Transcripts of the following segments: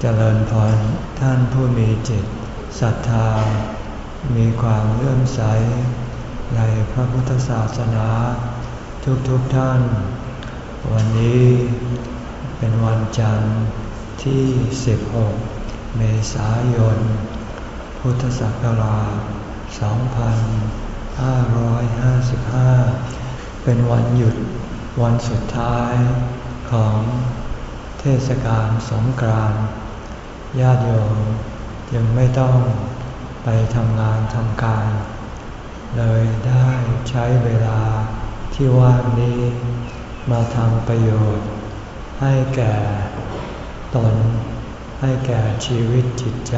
เจริญพรท่านผู้มีจิตศรัทธา มีความเลื่อมใส ในพระพุทธศาสนา ทุกๆทท่าน วันนี้เป็นวันจันทร์ที่ 16 เมษายน พุทธศักราช 2555 เป็นวันหยุดวันสุดท้ายของเทศกาลสงกรานต์ ญาติโยมยังไม่ต้องไปทำงานทำการ เลยได้ใช้เวลาที่ว่างนี้มาทำประโยชน์ ให้แก่ตน ให้แก่ชีวิตจิตใจ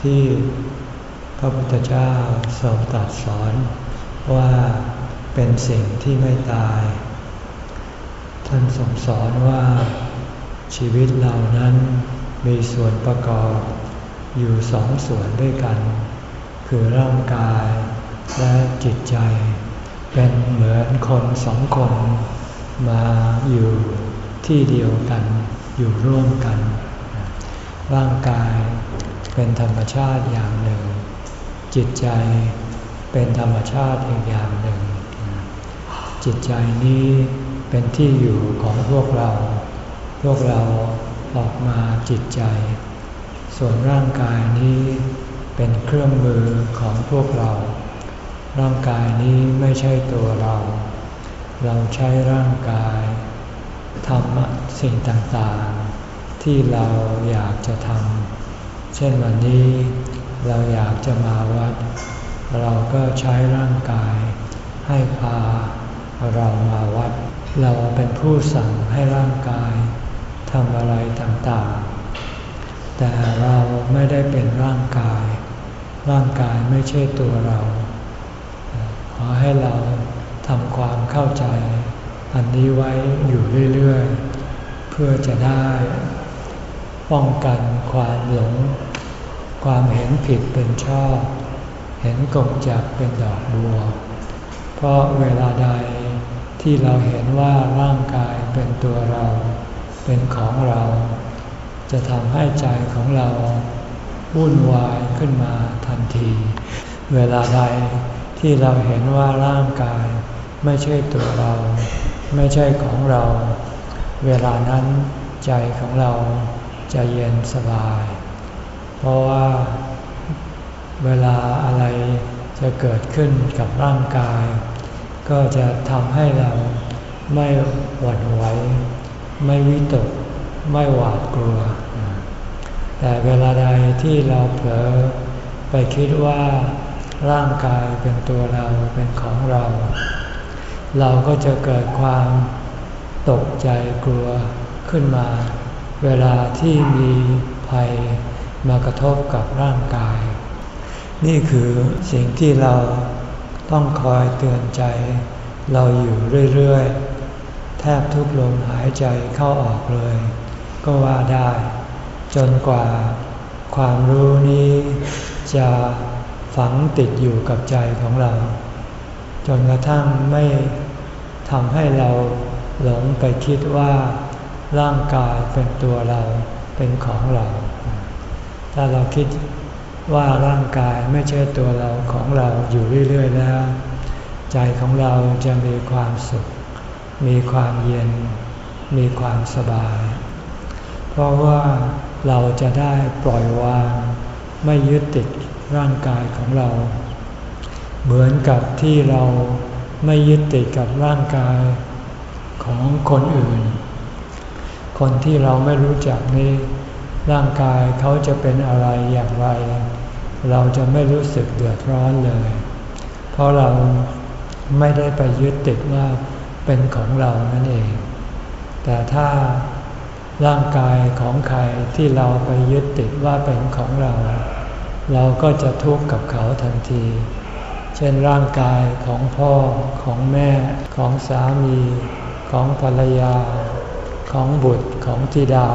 ที่พระพุทธเจ้าทรงตรัสสอนว่าเป็นสิ่งที่ไม่ตาย ท่านทรงสอนว่าชีวิตเหล่านั้น มีส่วนประกอบอยู่สองส่วนด้วยกัน คือร่างกายและจิตใจ เป็นเหมือนคนสองคนมาอยู่ที่เดียวกันอยู่ร่วมกัน ร่างกายเป็นธรรมชาติอย่างหนึ่ง จิตใจเป็นธรรมชาติอีกอย่างหนึ่ง จิตใจนี้เป็นที่อยู่ของพวกเรา พวกเรา ออกมาจิตใจ ส่วนร่างกายนี้เป็นเครื่องมือของพวกเรา ร่างกายนี้ไม่ใช่ตัวเรา เราใช้ร่างกายทำสิ่งต่างๆ ที่เราอยากจะทำเช่นวันนี้เราอยากจะมาวัด เราก็ใช้ร่างกาย ให้พาเรามาวัด เราเป็นผู้สั่งให้ร่างกาย ทำอะไรต่างๆ แต่เราไม่ได้เป็นร่างกาย ร่างกายไม่ใช่ตัวเรา ขอให้เราทำความเข้าใจ อันนี้ไว้อยู่เรื่อยๆ เพื่อจะได้ป้องกันความหลง ความเห็นผิดเป็นชอบ เห็นกงจักเป็นดอกบัว เพราะเวลาใดที่เราเห็นว่าร่างกายเป็นตัวเรา เป็นของเรา จะทำให้ใจของเราวุ่นวายขึ้นมาทันที เวลาใดที่เราเห็นว่าร่างกาย ไม่ใช่ตัวเรา ไม่ใช่ของเรา เวลานั้นใจของเราจะเย็นสบาย เพราะว่าเวลาอะไรจะเกิดขึ้นกับร่างกาย ก็จะทำให้เราไม่หวั่นไหว ไม่วิตก ไม่หวาดกลัว แต่เวลาใดที่เราเผลอไปคิดว่าร่างกายเป็นตัวเราเป็นของเรา เราก็จะเกิดความตกใจกลัวขึ้นมา เวลาที่มีภัยมากระทบกับร่างกาย นี่คือสิ่งที่เราต้องคอยเตือนใจ เราอยู่เรื่อย ๆ แทบทุกลมหายใจเข้าออกเลย ก็ว่าได้ จนกว่าความรู้นี้จะฝังติดอยู่กับใจของเรา จนกระทั่งไม่ทำให้เราหลงไปคิดว่าร่างกายเป็นตัวเราเป็นของเรา ถ้าเราคิดว่าร่างกายไม่ใช่ตัวเราของเราอยู่เรื่อย ๆ แล้ว ใจของเราจะมีความสุข มีความเย็น มีความสบาย เพราะว่าเราจะได้ปล่อยวาง ไม่ยึดติดร่างกายของเรา เหมือนกับที่เราไม่ยึดติดกับร่างกายของคนอื่น คนที่เราไม่รู้จักนี่ร่างกายเขาจะเป็นอะไรอย่างไร เราจะไม่รู้สึกเดือดร้อนเลย เพราะเราไม่ได้ไปยึดติดว่า เป็นของเรานั่นเอง แต่ถ้าร่างกายของใครที่เราไปยึดติดว่าเป็นของเรา เราก็จะทุกข์กับเขาทันที เช่นร่างกายของพ่อของแม่ของสามี ของภรรยา ของบุตรของธิดา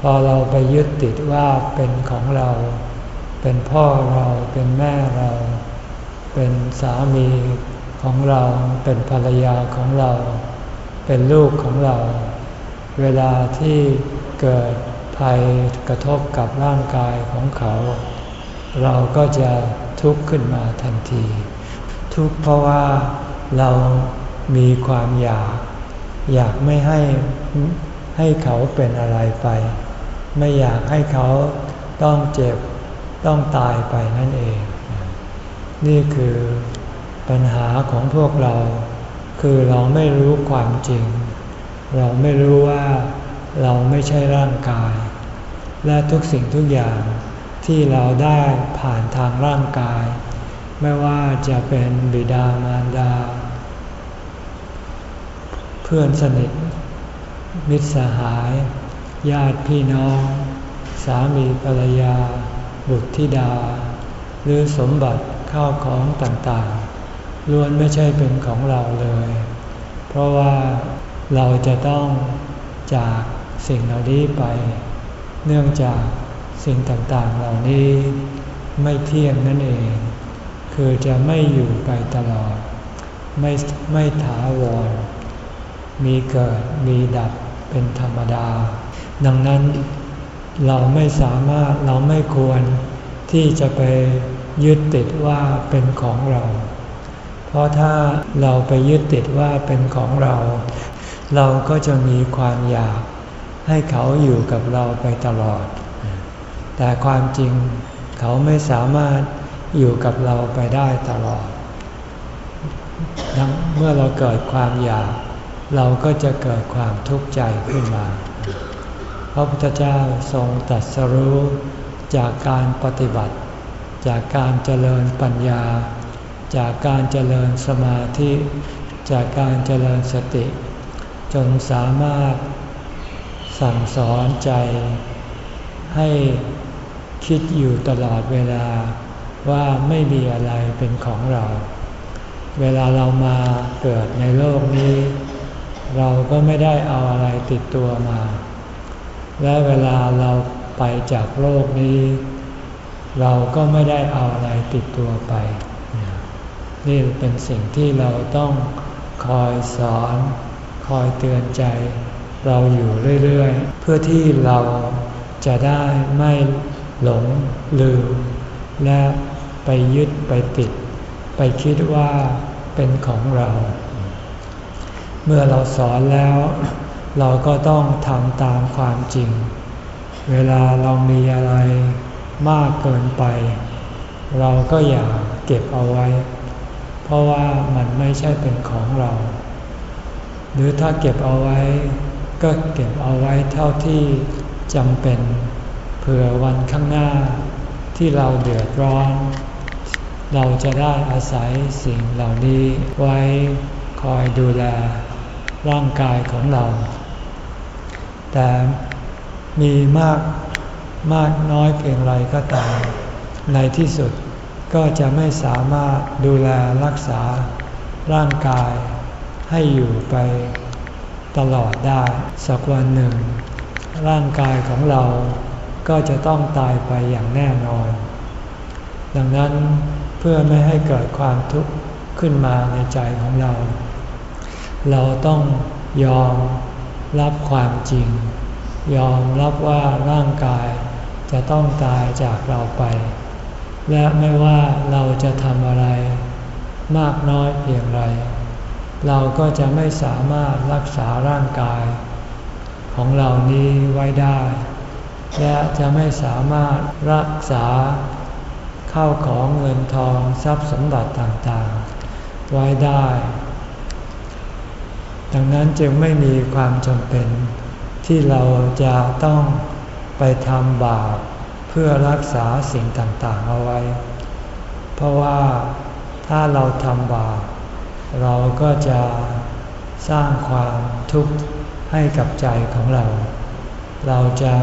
พอเราไปยึดติดว่าเป็นของเรา เป็นพ่อเราเป็นแม่เรา เป็นสามี ของเราเป็นภรรยาของเรา เป็นลูกของเรา เวลาที่เกิดภัยกระทบกับร่างกายของเขา เราก็จะทุกข์ขึ้นมาทันที ทุกข์เพราะว่าเรามีความอยาก อยากไม่ให้ให้เขาเป็นอะไรไป ไม่อยากให้เขาต้องเจ็บต้องตายไปนั่นเอง นี่คือ ปัญหาของพวกเรา คือเราไม่รู้ความจริง เราไม่รู้ว่าเราไม่ใช่ร่างกาย และทุกสิ่งทุกอย่างที่เราได้ผ่านทางร่างกาย ไม่ว่าจะเป็นบิดามารดา เพื่อนสนิท มิตรสหาย ญาติพี่น้อง สามีภรรยา บุตรธิดา หรือสมบัติข้าวของต่าง ล้วนไม่ใช่เป็นของเราเลย เพราะว่าเราจะต้องจากสิ่งเหล่านี้ไป เนื่องจากสิ่งต่างๆเหล่านี้ไม่เที่ยงนั่นเอง คือจะไม่อยู่ไปตลอด ไม่ไม่ถาวร มีเกิดมีดับเป็นธรรมดา ดังนั้นเราไม่สามารถเราไม่ควรที่จะไปยึดติดว่าเป็นของเรา เพราะถ้าเราไปยึดติดว่าเป็นของเรา เราก็จะมีความอยากให้เขาอยู่กับเราไปตลอด แต่ความจริงเขาไม่สามารถอยู่กับเราไปได้ตลอด เมื่อเราเกิดความอยาก เราก็จะเกิดความทุกข์ใจขึ้นมา พระพุทธเจ้าทรงตรัสรู้จากการปฏิบัติ จากการเจริญปัญญา จากการเจริญสมาธิ จากการเจริญสติ จนสามารถสั่งสอนใจ ให้คิดอยู่ตลอดเวลาว่าไม่มีอะไรเป็นของเรา เวลาเรามาเกิดในโลกนี้ เราก็ไม่ได้เอาอะไรติดตัวมา และเวลาเราไปจากโลกนี้ เราก็ไม่ได้เอาอะไรติดตัวไป นี่เป็นสิ่งที่เราต้องคอยสอน คอยเตือนใจ เราอยู่เรื่อยๆ เพื่อที่เราจะได้ไม่หลงลืม และไปยึดไปติด ไปคิดว่าเป็นของเรา เมื่อเราสอนแล้ว เราก็ต้องทำตามความจริง เวลาเรามีอะไรมากเกินไป เราก็อย่าเก็บเอาไว้ ราะว่ามันไม่ใช่เป็นของเรา หรือถ้าเก็บเอาไว้ ก็เก็บเอาไว้เท่าที่จำเป็นเผื่อวันข้างหน้าที่เราเดือดร้อน เราจะได้อาศัยสิ่งเหล่านี้ไว้คอยดูแลร่างกายของเรา แต่มีมากมากน้อยเพียงไรก็ตามในที่สุด ก็จะไม่สามารถดูแลรักษาร่างกายให้อยู่ไปตลอดได้สักวันหนึ่ง ร่างกายของเราก็จะต้องตายไปอย่างแน่นอน ดังนั้นเพื่อไม่ให้เกิดความทุกข์ขึ้นมาในใจของเรา เราต้องยอมรับความจริง ยอมรับว่าร่างกายจะต้องตายจากเราไป และไม่ว่าเราจะทำอะไร มากน้อยเพียงไร เราก็จะไม่สามารถรักษาร่างกาย ของเรานี้ไว้ได้ และจะไม่สามารถรักษาเข้าของเงินทองทรัพย์สมบัติต่างๆ ไว้ได้ ดังนั้นจึงไม่มีความจำเป็นที่เราจะต้องไปทำบาป เพื่อรักษาสิ่งต่างๆเอาไว้ เพราะว่าถ้าเราทำบาปเราก็จะสร้างความทุกข์ให้กับใจของเรา เราจะ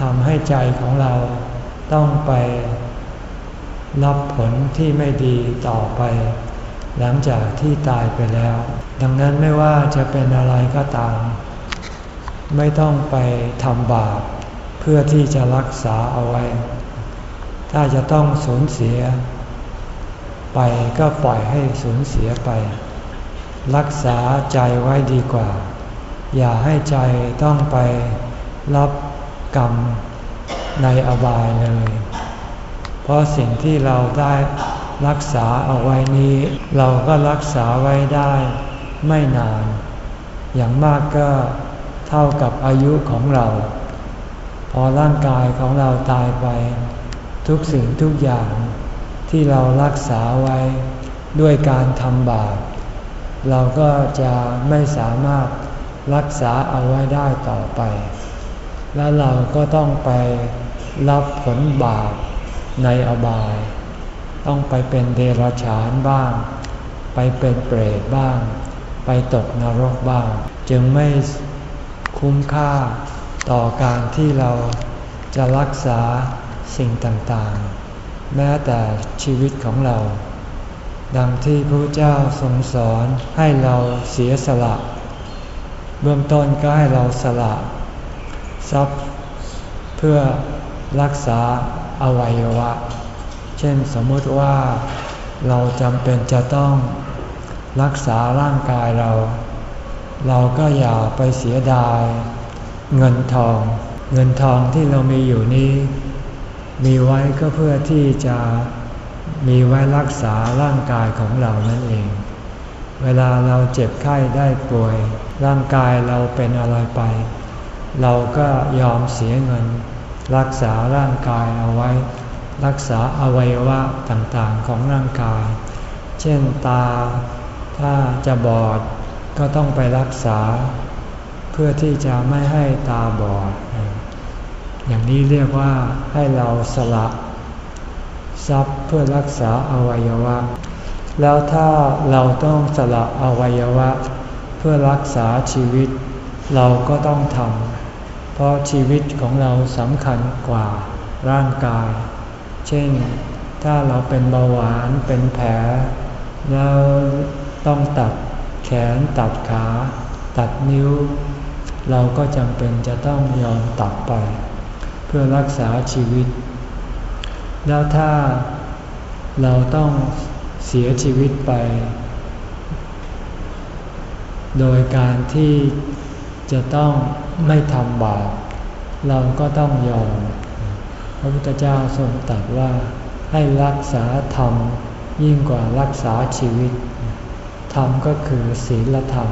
ทำให้ใจของเราต้องไปรับผลที่ไม่ดีต่อไป หลังจากที่ตายไปแล้ว ดังนั้นไม่ว่าจะเป็นอะไรก็ตาม ไม่ต้องไปทำบาป พื่อที่จะรักษาเอาไว้ ถ้าจะต้องสูญเสีย ไปก็ปล่อยให้สูญเสียไป รักษาใจไว้ดีกว่า อย่าให้ใจต้องไปรับกรรมในอบายเลย เพราะสิ่งที่เราได้รักษาเอาไว้นี้ เราก็รักษาไว้ได้ไม่นาน อย่างมากก็เท่ากับอายุของเรา พอร่างกายของเราตายไป ทุกสิ่งทุกอย่างที่เรารักษาไว้ด้วยการทำบาปเราก็จะไม่สามารถรักษาเอาไว้ได้ต่อไป และเราก็ต้องไปรับผลบาปในอบาย ต้องไปเป็นเดรัจฉานบ้าง ไปเป็นเปรตบ้าง ไปตกนรกบ้าง จึงไม่คุ้มค่า ต่อการที่เราจะรักษาสิ่งต่างๆ แม้แต่ชีวิตของเรา ดังที่พระเจ้าทรงสอนให้เราเสียสละ เบื้องต้นก็ให้เราสละ ทรัพย์ เพื่อรักษาอวัยวะ เช่นสมมติว่าเราจำเป็นจะต้องรักษาร่างกายเรา เราก็อย่าไปเสียดาย เงินทอง เงินทองที่เรามีอยู่นี้ มีไว้ก็เพื่อที่จะมีไว้รักษาร่างกายของเรานั่นเอง เวลาเราเจ็บไข้ได้ป่วย ร่างกายเราเป็นอะไรไป เราก็ยอมเสียเงิน รักษาร่างกายเอาไว้ รักษาอวัยวะต่างๆของร่างกาย เช่นตา ถ้าจะบอดก็ต้องไปรักษา เพื่อที่จะไม่ให้ตาบอด อย่างนี้เรียกว่าให้เราสละทรัพย์เพื่อรักษาอวัยวะ แล้วถ้าเราต้องสละอวัยวะ เพื่อรักษาชีวิต เราก็ต้องทำเพราะชีวิตของเราสำคัญกว่าร่างกาย เช่น ถ้าเราเป็นเบาหวานเป็นแผล แล้วต้องตัดแขนตัดขา ตัดนิ้ว เราก็จำเป็นจะต้องยอมตัดไป เพื่อรักษาชีวิต แล้วถ้าเราต้องเสียชีวิตไป โดยการที่จะต้องไม่ทำบาปเราก็ต้องยอม พระพุทธเจ้าทรงตรัสว่าให้รักษาธรรมยิ่งกว่ารักษาชีวิต ธรรมก็คือศีลธรรม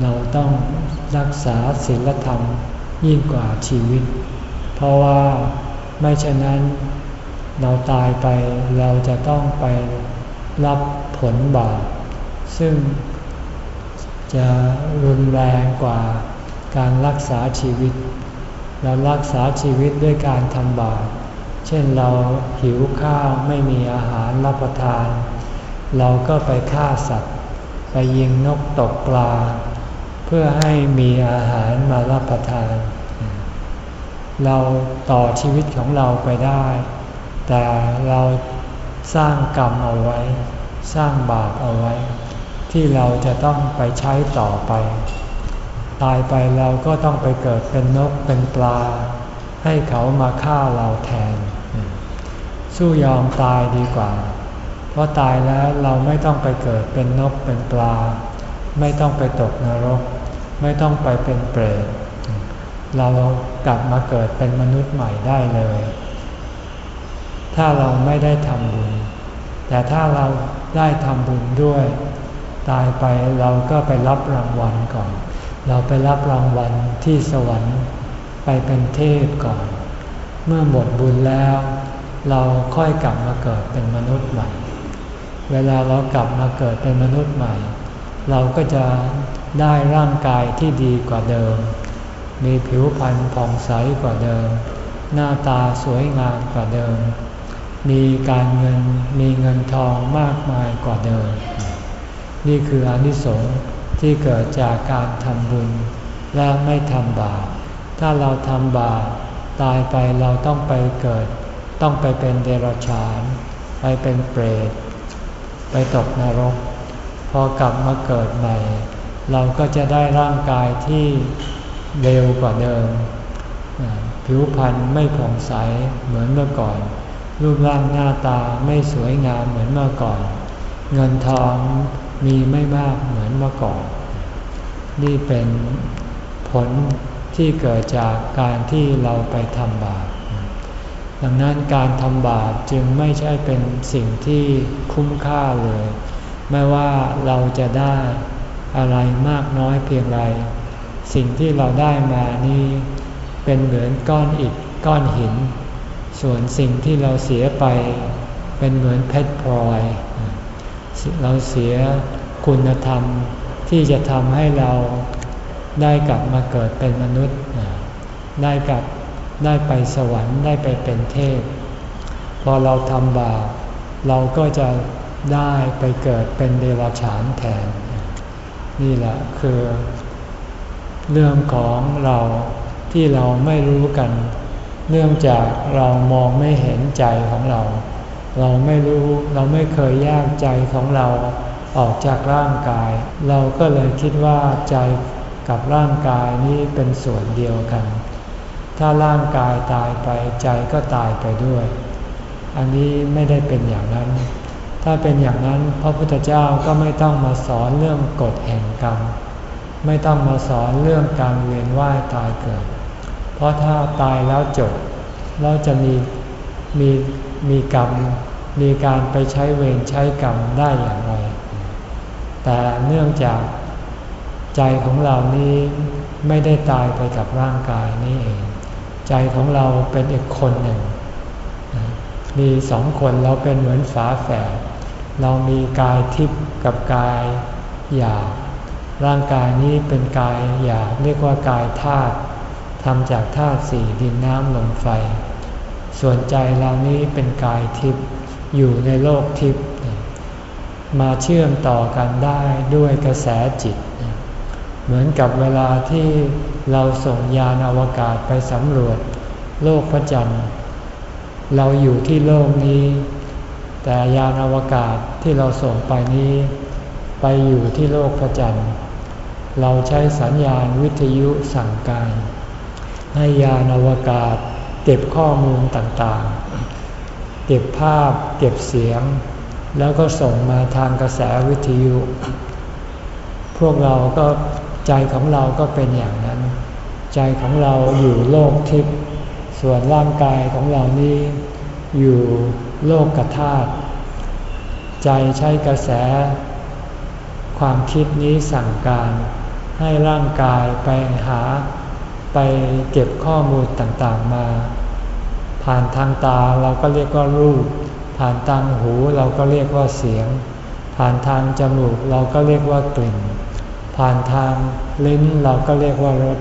เราต้องรักษาศีลธรรมยิ่งกว่าชีวิต เพราะว่าไม่เช่นนั้นเราตายไปเราจะต้องไปรับผลบาปซึ่งจะรุนแรงกว่าการรักษาชีวิต เรารักษาชีวิตด้วยการทำบาป เช่นเราหิวข้าวไม่มีอาหารรับประทาน เราก็ไปฆ่าสัตว์ ไปยิงนกตกปลา พื่อให้มีอาหารมารับประทาน เราต่อชีวิตของเราไปได้ แต่เราสร้างกรรมเอาไว้ สร้างบาปเอาไว้ ที่เราจะต้องไปใช้ต่อไป ตายไปเราก็ต้องไปเกิดเป็นนกเป็นปลา ให้เขามาฆ่าเราแทน สู้ยอมตายดีกว่า เพราะตายแล้วเราไม่ต้องไปเกิดเป็นนกเป็นปลาไม่ต้องไปตกนรก ไม่ต้องไปเป็นเปรตเรากลับมาเกิดเป็นมนุษย์ใหม่ได้เลย ถ้าเราไม่ได้ทำบุญ แต่ถ้าเราได้ทำบุญด้วย ตายไปเราก็ไปรับรางวัลก่อน เราไปรับรางวัลที่สวรรค์ไปเป็นเทพก่อน เมื่อหมดบุญแล้ว เราค่อยกลับมาเกิดเป็นมนุษย์ใหม่ เวลาเรากลับมาเกิดเป็นมนุษย์ใหม่ เราก็จะ ได้ร่างกายที่ดีกว่าเดิม มีผิวพรรณผ่องใสกว่าเดิม หน้าตาสวยงามกว่าเดิม มีการเงินมีเงินทองมากมายกว่าเดิม นี่คืออนิสงส์ที่เกิดจากการทำบุญและไม่ทำบาป ถ้าเราทำบาปตายไปเราต้องไปเกิด ต้องไปเป็นเดรัจฉาน ไปเป็นเปรต ไปตกนรก พอกลับมาเกิดใหม่ เราก็จะได้ร่างกายที่เร็วกว่าเดิม ผิวพรรณไม่ผ่องใสเหมือนเมื่อก่อน รูปร่างหน้าตาไม่สวยงามเหมือนเมื่อก่อน เงินทองมีไม่มากเหมือนเมื่อก่อน นี่เป็นผลที่เกิดจากการที่เราไปทำบาป ดังนั้นการทำบาปจึงไม่ใช่เป็นสิ่งที่คุ้มค่าเลย ไม่ว่าเราจะได้ อะไรมากน้อยเพียงไร สิ่งที่เราได้มานี่เป็นเหมือนก้อนอิฐก้อนหิน ส่วนสิ่งที่เราเสียไป เป็นเหมือนเพชรพลอย เราเสียคุณธรรมที่จะทำให้เราได้กลับมาเกิดเป็นมนุษย์ ได้กลับได้ไปสวรรค์ได้ไปเป็นเทพ พอเราทำบาปเราก็จะได้ไปเกิดเป็นเดรัจฉานแทน นี่แหละคือ เรื่องของเราที่เราไม่รู้กัน เนื่องจากเรามองไม่เห็นใจของเรา เราไม่รู้เราไม่เคยแยกใจของเราออกจากร่างกาย เราก็เลยคิดว่าใจกับร่างกายนี้เป็นส่วนเดียวกัน ถ้าร่างกายตายไปใจก็ตายไปด้วย อันนี้ไม่ได้เป็นอย่างนั้น ถ้าเป็นอย่างนั้นพระพุทธเจ้าก็ไม่ต้องมาสอนเรื่องกฎแห่งกรรม ไม่ต้องมาสอนเรื่องการเวียนว่ายตายเกิด เพราะถ้าตายแล้วจบเราจะมีมีมีกรรม มีการไปใช้เวรใช้กรรมได้อย่างไร แต่เนื่องจากใจของเรานี้ไม่ได้ตายไปกับร่างกายนี้เอง ใจของเราเป็นอีกคนหนึ่ง มีสองคนเราเป็นเหมือนฝาแฝด เรามีกายทิพย์กับกายหยาบร่างกายนี้เป็นกายหยาบเรียกว่ากายธาตุทำจากธาตุสี่ดินน้ำลมไฟ ส่วนใจเรานี้เป็นกายทิพย์อยู่ในโลกทิพย์มาเชื่อมต่อกันได้ด้วยกระแสจิต เหมือนกับเวลาที่เราส่งยานอวกาศไปสำรวจโลกพระจันทร์ เราอยู่ที่โลกนี้ แต่ยานอวกาศที่เราส่งไปนี้ ไปอยู่ที่โลกพระจันทร์ เราใช้สัญญาณวิทยุสั่งการ ให้ยานอวกาศเก็บข้อมูลต่างๆ เก็บภาพเก็บเสียง แล้วก็ส่งมาทางกระแสวิทยุ พวกเราก็ใจของเราก็เป็นอย่างนั้น ใจของเราอยู่โลกทิพย์ส่วนร่างกายของเรานี้อยู่ โลกกธาตุใจใช้กระแส ความคิดนี้สั่งการ ให้ร่างกายไปหา ไปเก็บข้อมูลต่างๆมา ผ่านทางตาเราก็เรียกว่ารูป ผ่านทางหูเราก็เรียกว่าเสียง ผ่านทางจมูกเราก็เรียกว่ากลิ่น ผ่านทางลิ้นเราก็เรียกว่ารส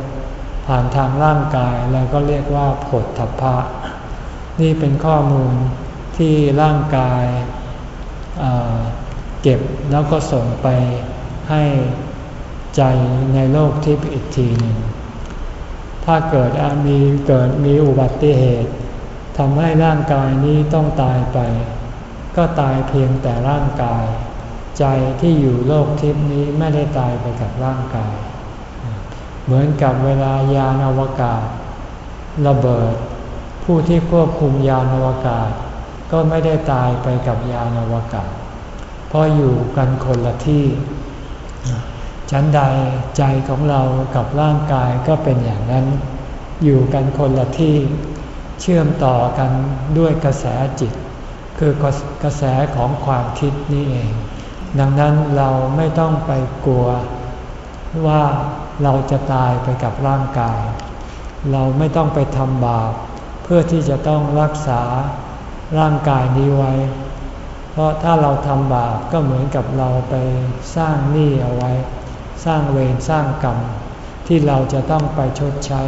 ผ่านทางร่างกายเราก็เรียกว่าผดทัพพะ นี่เป็นข้อมูล ที่ร่างกายเก็บแล้วก็ส่งไปให้ใจในโลกทิพย์อีกทีหนึ่ง ถ้าเกิดมีเกิดมีอุบัติเหตุทำให้ร่างกายนี้ต้องตายไป ก็ตายเพียงแต่ร่างกาย ใจที่อยู่โลกทิพย์นี้ไม่ได้ตายไปกับร่างกาย เหมือนกับเวลายานอวกาศ ระเบิด ผู้ที่ควบคุมยานอวกาศ ก็ไม่ได้ตายไปกับยานอวกาศเพราะอยู่กันคนละที่ ชั้นใดใจของเรากับร่างกายก็เป็นอย่างนั้น อยู่กันคนละที่ เชื่อมต่อกันด้วยกระแสจิต คือกระแสของความคิดนี่เอง ดังนั้นเราไม่ต้องไปกลัวว่าเราจะตายไปกับร่างกาย เราไม่ต้องไปทำบาปเพื่อที่จะต้องรักษา ร่างกายนี้ไว้ เพราะถ้าเราทำบาปก็เหมือนกับเราไปสร้างหนี้เอาไว้ สร้างเวรสร้างกรรมที่เราจะต้องไปชดใช้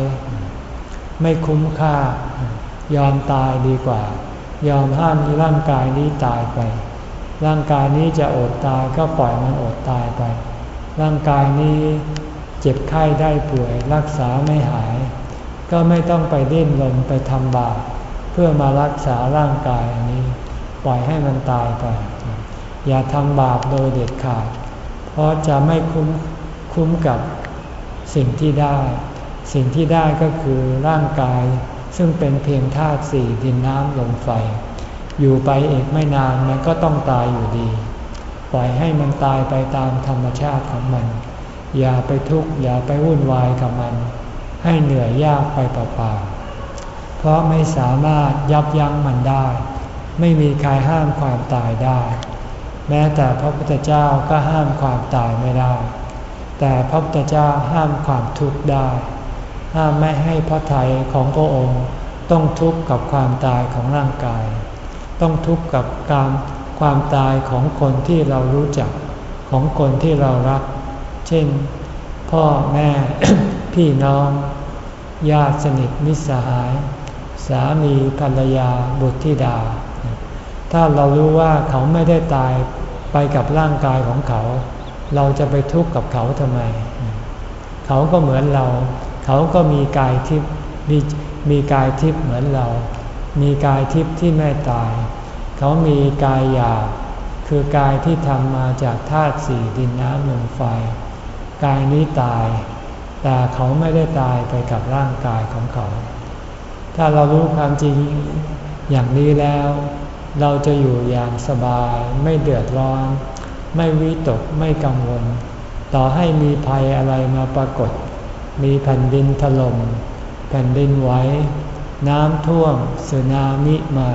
ไม่คุ้มค่ายอมตายดีกว่า ยอมห้ามร่างกายนี้ตายไป ร่างกายนี้จะอดตายก็ปล่อยมันอดตายไป ร่างกายนี้เจ็บไข้ได้ป่วยรักษาไม่หาย ก็ไม่ต้องไปดิ้นรนไปทำบาป เพื่อมารักษาร่างกายอันนี้ ปล่อยให้มันตายไป อย่าทำบาปโดยเด็ดขาด เพราะจะไม่คุ้มคุ้มกับสิ่งที่ได้ สิ่งที่ได้ก็คือร่างกาย ซึ่งเป็นเพียงธาตุสี่ดินน้ำลมไฟ อยู่ไปอีกไม่นานมันก็ต้องตายอยู่ดี ปล่อยให้มันตายไปตามธรรมชาติของมัน อย่าไปทุกข์อย่าไปวุ่นวายกับมันใให้เหนื่อยยากไปเปล่าๆ เพราะไม่สามารถยับยั้งมันได้ ไม่มีใครห้ามความตายได้ แม้แต่พระพุทธเจ้าก็ห้ามความตายไม่ได้ แต่พระพุทธเจ้าห้ามความทุกข์ได้ ห้ามไม่ให้พระทัยของพระองค์ต้องทุกข์กับความตายของร่างกาย ต้องทุกข์กับการความตายของคนที่เรารู้จักของคนที่เรารัก เช่น พ่อแม่ พี่น้อง ญาติสนิทมิตรสหาย สามีภรรยาบุตรธิดา ถ้าเรารู้ว่าเขาไม่ได้ตายไปกับร่างกายของเขา เราจะไปทุกข์กับเขาทำไม เขาก็เหมือนเรา เขาก็มีกายทิพย์มีมีกายทิพย์เหมือนเรา มีกายทิพย์ที่ไม่ตาย เขามีกายหยาบคือกายที่ทำมาจากธาตุสี่ดินน้ำลมไฟ กายนี้ตาย แต่เขาไม่ได้ตายไปกับร่างกายของเขา ถ้าเรารู้ความจริงอย่างนี้แล้ว เราจะอยู่อย่างสบายไม่เดือดร้อน ไม่วิตกไม่กังวล ต่อให้มีภัยอะไรมาปรากฏ มีแผ่นดินถลม่มแผ่นดินไหวน้ำท่วมสึนามิมา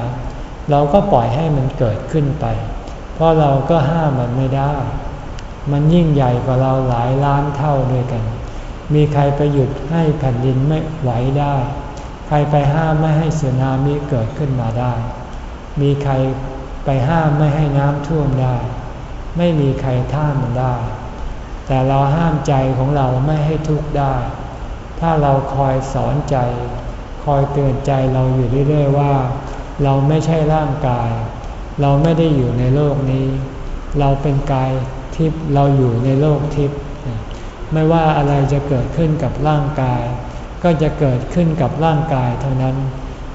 เราก็ปล่อยให้มันเกิดขึ้นไป เพราะเราก็ห้ามมันไม่ได้ มันยิ่งใหญ่กว่าเราหลายล้านเท่าด้วยกัน มีใครไปหยุดให้แผ่นดินไม่ไหวได้ ใครไปห้ามไม่ให้สึนามิเกิดขึ้นมาได้ มีใครไปห้ามไม่ให้น้ำท่วมได้ ไม่มีใครท่ามมันได้ แต่เราห้ามใจของเราไม่ให้ทุกข์ได้ ถ้าเราคอยสอนใจ คอยเตือนใจเราอยู่เรื่อยๆว่า เราไม่ใช่ร่างกาย เราไม่ได้อยู่ในโลกนี้ เราเป็นกายทิพย์เราอยู่ในโลกทิพย์ไม่ว่าอะไรจะเกิดขึ้นกับร่างกาย ก็จะเกิดขึ้นกับร่างกายเท่านั้น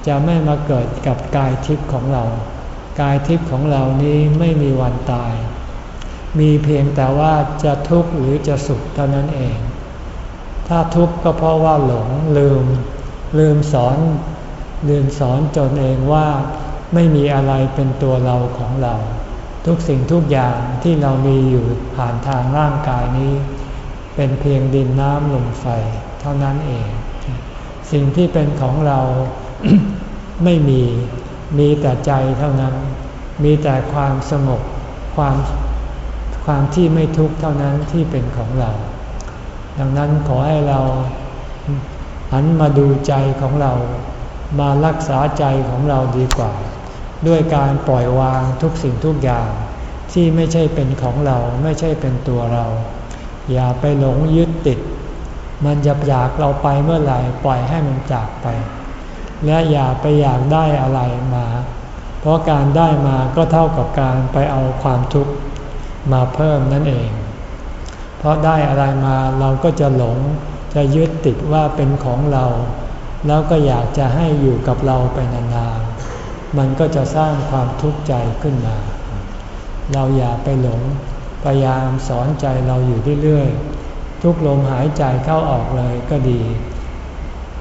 จะไม่มาเกิดกับกายทิพย์ของเรา กายทิพย์ของเรานี้ไม่มีวันตาย มีเพียงแต่ว่าจะทุกข์หรือจะสุขเท่านั้นเอง ถ้าทุกข์ก็เพราะว่าหลงลืม ลืมสอน ลืมสอนจนเองว่าไม่มีอะไรเป็นตัวเราของเรา ทุกสิ่งทุกอย่างที่เรามีอยู่ผ่านทางร่างกายนี้ เป็นเพียงดินน้ำลมไฟเท่านั้นเอง สิ่งที่เป็นของเราไม่มี มีแต่ใจเท่านั้น มีแต่ความสงบ ความความที่ไม่ทุกข์เท่านั้นที่เป็นของเรา ดังนั้นขอให้เราหันมาดูใจของเรา มารักษาใจของเราดีกว่า ด้วยการปล่อยวางทุกสิ่งทุกอย่างที่ไม่ใช่เป็นของเราไม่ใช่เป็นตัวเรา อย่าไปหลงยึดติด มันจะอยากเราไปเมื่อไหร่ปล่อยให้มันจากไป และอย่าไปอยากได้อะไรมา เพราะการได้มาก็เท่ากับการไปเอาความทุกข์มาเพิ่มนั่นเอง เพราะได้อะไรมาเราก็จะหลงจะยึดติดว่าเป็นของเรา แล้วก็อยากจะให้อยู่กับเราไปนานๆ มันก็จะสร้างความทุกข์ใจขึ้นมา เราอย่าไปหลงพยายามสอนใจเราอยู่เรื่อยๆ ทุกลมหายใจเข้าออกเลยก็ดี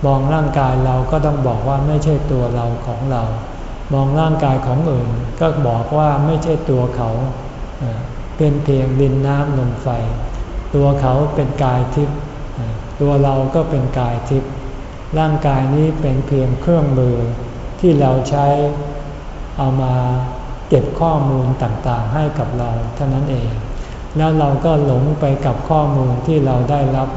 มองร่างกายเราก็ต้องบอกว่าไม่ใช่ตัวเราของเรา มองร่างกายของอื่นก็บอกว่าไม่ใช่ตัวเขาเป็นเพียงดินน้ำลมไฟ ตัวเขาเป็นกายทิพย์ตัวเราก็เป็นกายทิพย์ร่างกายนี้เป็นเพียงเครื่องมือที่เราใช้เอามาเก็บข้อมูลต่างๆให้กับเราเท่านั้นเอง แล้วเราก็หลงไปกับข้อมูลที่เราได้รับ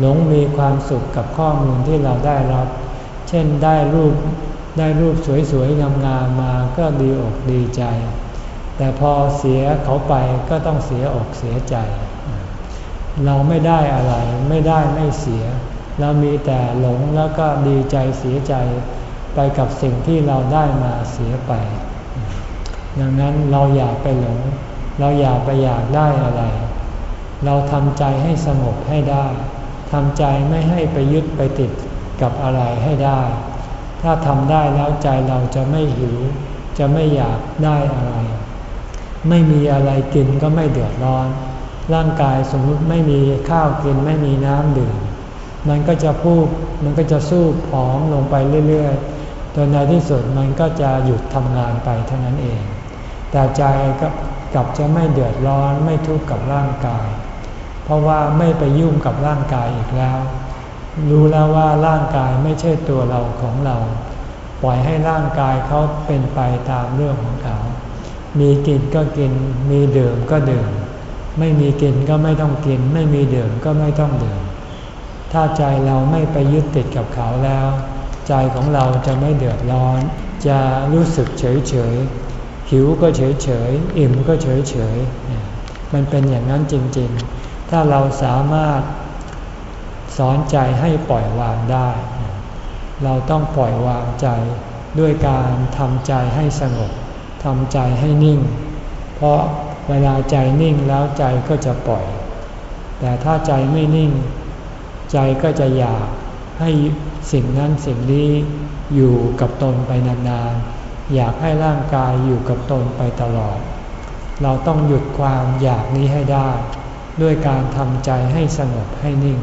หลงมีความสุขกับข้อมูลที่เราได้รับ เช่นได้รูปได้รูปสวยๆงามๆมาก็ดีอกดีใจ แต่พอเสียเขาไปก็ต้องเสียอกเสียใจ เราไม่ได้อะไรไม่ได้ไม่เสีย เรามีแต่หลงแล้วก็ดีใจเสียใจไปกับสิ่งที่เราได้มาเสียไป ดังนั้นเราอย่าไปหลง เราอย่าไปอยากได้อะไร เราทำใจให้สงบให้ได้ทำใจไม่ให้ไปยึดไปติดกับอะไรให้ได้ ถ้าทำได้แล้วใจเราจะไม่หิว จะไม่อยากได้อะไร ไม่มีอะไรกินก็ไม่เดือดร้อน ร่างกายสมมติไม่มีข้าวกินไม่มีน้ำดื่ม มันก็จะพูดมันก็จะสู้ผอมลงไปเรื่อยๆจนในที่สุดมันก็จะหยุดทำงานไปเท่านั้นเอง แต่ใจก็ กลับจะไม่เดือดร้อนไม่ทุกข์กับร่างกาย เพราะว่าไม่ไปยุ่งกับร่างกายอีกแล้ว รู้แล้วว่าร่างกายไม่ใช่ตัวเราของเรา ปล่อยให้ร่างกายเขาเป็นไปตามเรื่องของเขา มีกินก็กิน มีดื่มก็ดื่ม ไม่มีกินก็ไม่ต้องกิน ไม่มีดื่มก็ไม่ต้องดื่ม ถ้าใจเราไม่ไปยึดติดกับเขาแล้ว ใจของเราจะไม่เดือดร้อน จะรู้สึกเฉยเฉย หิวก็เฉยเฉยอิ่มก็เฉยเฉยมันเป็นอย่างนั้นจริง ๆ ถ้าเราสามารถสอนใจให้ปล่อยวางได้ เราต้องปล่อยวางใจด้วยการทำใจให้สงบทำใจให้นิ่ง เพราะเวลาใจนิ่งแล้วใจก็จะปล่อย แต่ถ้าใจไม่นิ่ง ใจก็จะอยากให้สิ่งนั้นสิ่งนี้อยู่กับตนไปนานๆ อยากให้ร่างกายอยู่กับตนไปตลอด เราต้องหยุดความอยากนี้ให้ได้ ด้วยการทำใจให้สงบให้นิ่ง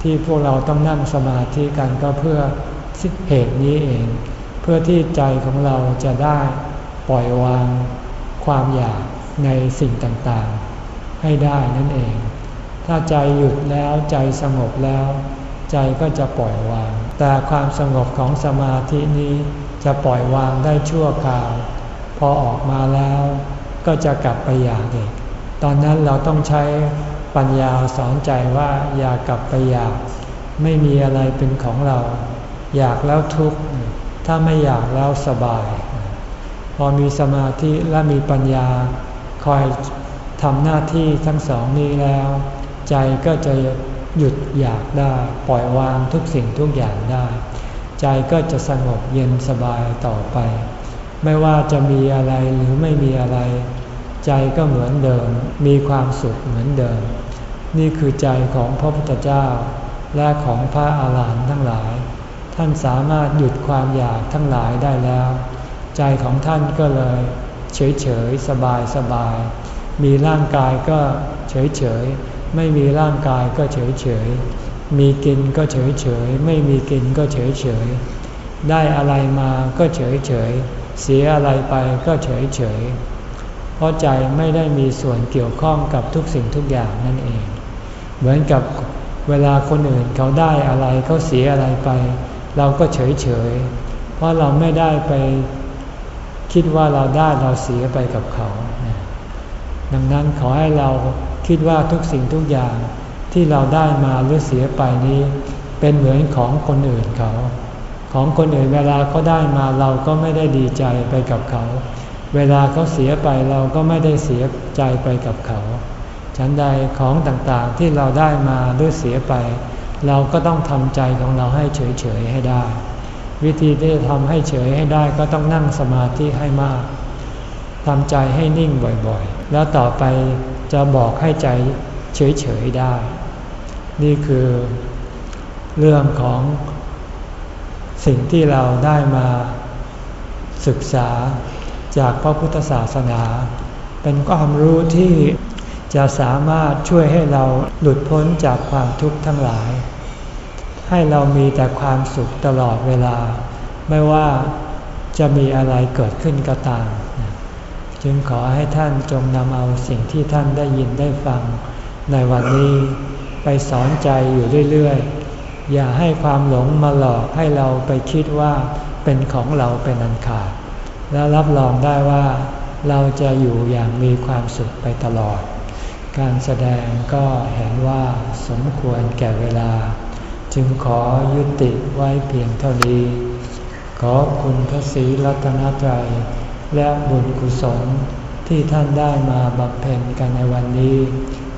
ที่พวกเราต้องนั่งสมาธิกันก็เพื่อเหตุนี้เอง เพื่อที่ใจของเราจะได้ปล่อยวางความอยากในสิ่งต่างๆ ให้ได้นั่นเอง ถ้าใจหยุดแล้วใจสงบแล้ว ใจก็จะปล่อยวาง แต่ความสงบของสมาธินี้ จะปล่อยวางได้ชั่วคราว พอออกมาแล้วก็จะกลับไปอยากอีก ตอนนั้นเราต้องใช้ปัญญาสอนใจว่าอย่ากลับไปอยาก ไม่มีอะไรเป็นของเรา อยากแล้วทุกข์ ถ้าไม่อยากแล้วสบาย พอมีสมาธิและมีปัญญาคอยทำหน้าที่ทั้งสองนี้แล้ว ใจก็จะหยุดอยากได้ ปล่อยวางทุกสิ่งทุกอย่างได้ ใจก็จะสงบเย็นสบายต่อไป ไม่ว่าจะมีอะไรหรือไม่มีอะไร ใจก็เหมือนเดิม มีความสุขเหมือนเดิม นี่คือใจของพระพุทธเจ้า และของพระอาหารหันต์ทั้งหลาย ท่านสามารถหยุดความอยากทั้งหลายได้แล้ว ใจของท่านก็เลย เฉยเฉยสบายสบาย มีร่างกายก็เฉยเฉยไม่มีร่างกายก็เฉยเฉย มีกินก็เฉยเฉยไม่มีกินก็เฉยเฉยได้อะไรมาก็เฉยเฉยเสียอะไรไปก็เฉยเฉยเพราะใจไม่ได้มีส่วนเกี่ยวข้องกับทุกสิ่งทุกอย่างนั่นเอง เหมือนกับเวลาคนอื่นเขาได้อะไรเขาเสียอะไรไป เราก็เฉยเฉยเพราะเราไม่ได้ไปคิดว่าเราได้เราเสียไปกับเขา ดังนั้นขอให้เราคิดว่าทุกสิ่งทุกอย่าง ที่เราได้มาหรือเสียไปนี้ เป็นเหมือนของคนอื่นเขา ของคนอื่นเวลาเขาได้มาเราก็ไม่ได้ดีใจไปกับเขา เวลาเขาเสียไปเราก็ไม่ได้เสียใจไปกับเขา ฉันใดของต่างๆที่เราได้มาด้วยเสียไป เราก็ต้องทำใจของเราให้เฉยๆให้ได้ วิธีที่จะทำให้เฉยให้ได้ก็ต้องนั่งสมาธิให้มากทำใจให้นิ่งบ่อยๆ แล้วต่อไปจะบอกให้ใจเฉยๆได้ นี่คือเรื่องของสิ่งที่เราได้มาศึกษาจากพระพุทธศาสนา เป็นความรู้ที่จะสามารถช่วยให้เราหลุดพ้นจากความทุกข์ทั้งหลาย ให้เรามีแต่ความสุขตลอดเวลา ไม่ว่าจะมีอะไรเกิดขึ้นก็ตาม จึงขอให้ท่านจงนำเอาสิ่งที่ท่านได้ยินได้ฟังในวันนี้ ไปสอนใจอยู่เรื่อยๆ อย่าให้ความหลงมาหลอกให้เราไปคิดว่าเป็นของเราเป็นอันขาด และรับรองได้ว่า เราจะอยู่อย่างมีความสุขไปตลอด การแสดงก็เห็นว่าสมควรแก่เวลา จึงขอยุติไว้เพียงเท่านี้ ขอคุณพระศรีรัตนตรัย และบุญกุศลที่ท่านได้มาบำเพ็ญกันในวันนี้